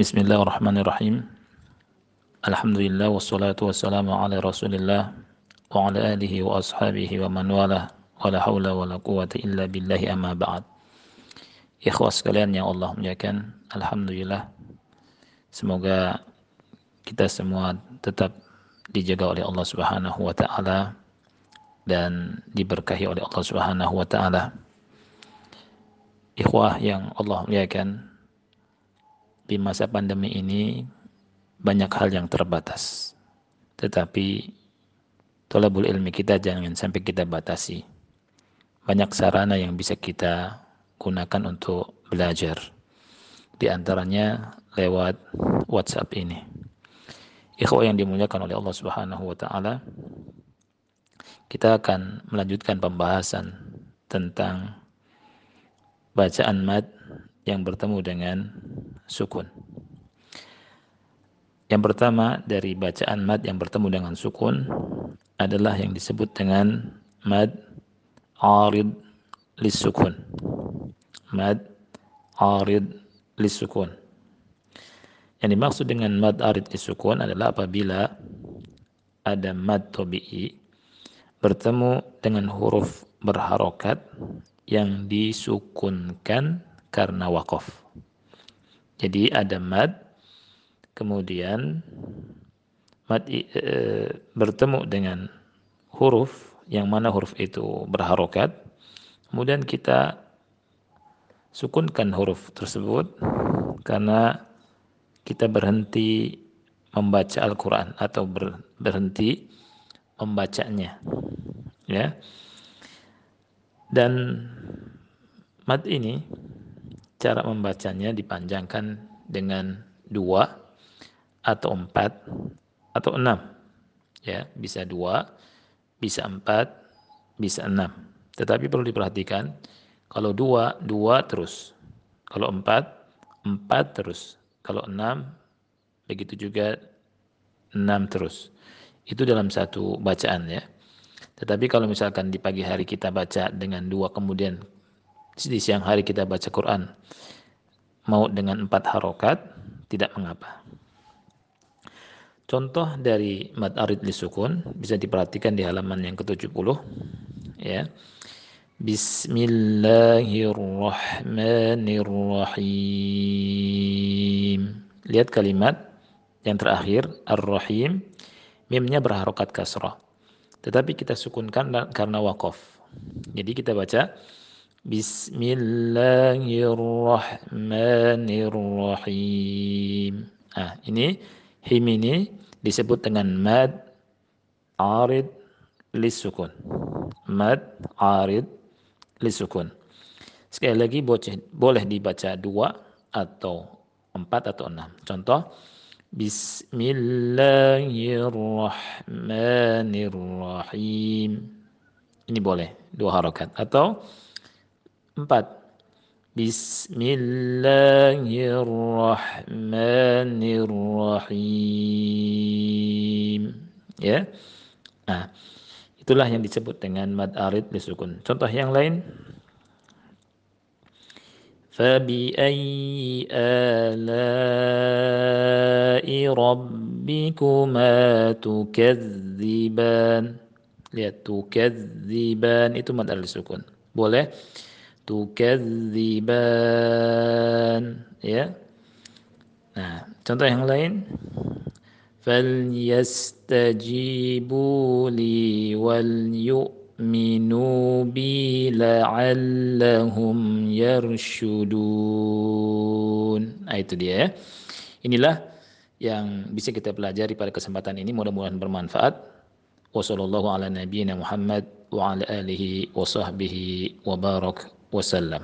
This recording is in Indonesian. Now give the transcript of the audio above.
Bismillahirrahmanirrahim. Alhamdulillah wassalatu wassalamu ala Rasulillah wa ala alihi wa ashabihi wa man wala wa la haula wa la quwata illa billahi amma ba'd. Ikhwas sekalian yang Allah muliakan, alhamdulillah semoga kita semua tetap dijaga oleh Allah Subhanahu wa taala dan diberkahi oleh Allah Subhanahu wa taala. Ikhwah yang Allah muliakan, di masa pandemi ini banyak hal yang terbatas. Tetapi tolabul ilmi kita jangan sampai kita batasi. Banyak sarana yang bisa kita gunakan untuk belajar. Di antaranya lewat WhatsApp ini. Ikhwah yang dimuliakan oleh Allah Subhanahu wa taala, kita akan melanjutkan pembahasan tentang bacaan mad yang bertemu dengan sukun. Yang pertama dari bacaan mad yang bertemu dengan sukun adalah yang disebut dengan mad arid lisukun. Mad arid lisukun. Yang dimaksud dengan mad arid lisukun adalah apabila ada mad tobi'i bertemu dengan huruf berharokat yang disukunkan karena wakaf. Jadi ada mad, kemudian mad e, bertemu dengan huruf yang mana huruf itu berharokat, kemudian kita sukunkan huruf tersebut karena kita berhenti membaca Al-Quran atau ber, berhenti membacanya ya. Dan mad ini cara membacanya dipanjangkan dengan dua atau empat atau enam. Ya bisa dua bisa empat bisa enam. Tetapi perlu diperhatikan kalau dua dua terus. Kalau empat empat terus. Kalau enam begitu juga enam terus. Itu dalam satu bacaan ya. Tetapi kalau misalkan di pagi hari kita baca dengan dua kemudian di siang hari kita baca Quran mau dengan empat harokat tidak mengapa. Contoh dari mad arid li sukun bisa diperhatikan di halaman yang ke-70 ya. Bismillahirrahmanirrahim. Lihat kalimat yang terakhir ar-rahim mimnya berharokat kasrah. Tetapi kita sukunkan karena wakaf. Jadi kita baca Bismillahirrahmanirrahim. Ah, ini him ini disebut dengan mad arid lisukun. Mad arid lisukun. Sekali lagi boleh dibaca dua atau empat atau enam. Contoh Bismillahirrahmanirrahim. Ini boleh dua harokat atau Empat. Bismillahirrahmanirrahim. Ya. Nah, itulah yang disebut dengan mad arid disukun. Contoh yang lain. فبأي آلاء ربكما تكذبان lihat tukadziban itu mad arid sukun boleh tukadziban ya. Nah contoh yang lain. falyastajibu li wal yu'minu bi la'allahum yarshudun nah itu dia ya. Inilah yang bisa kita pelajari pada kesempatan ini. Mudah-mudahan bermanfaat. Wasallallahu ala nabiyyina Muhammad wa ala alihi wa sahbihi wa barak وسلم.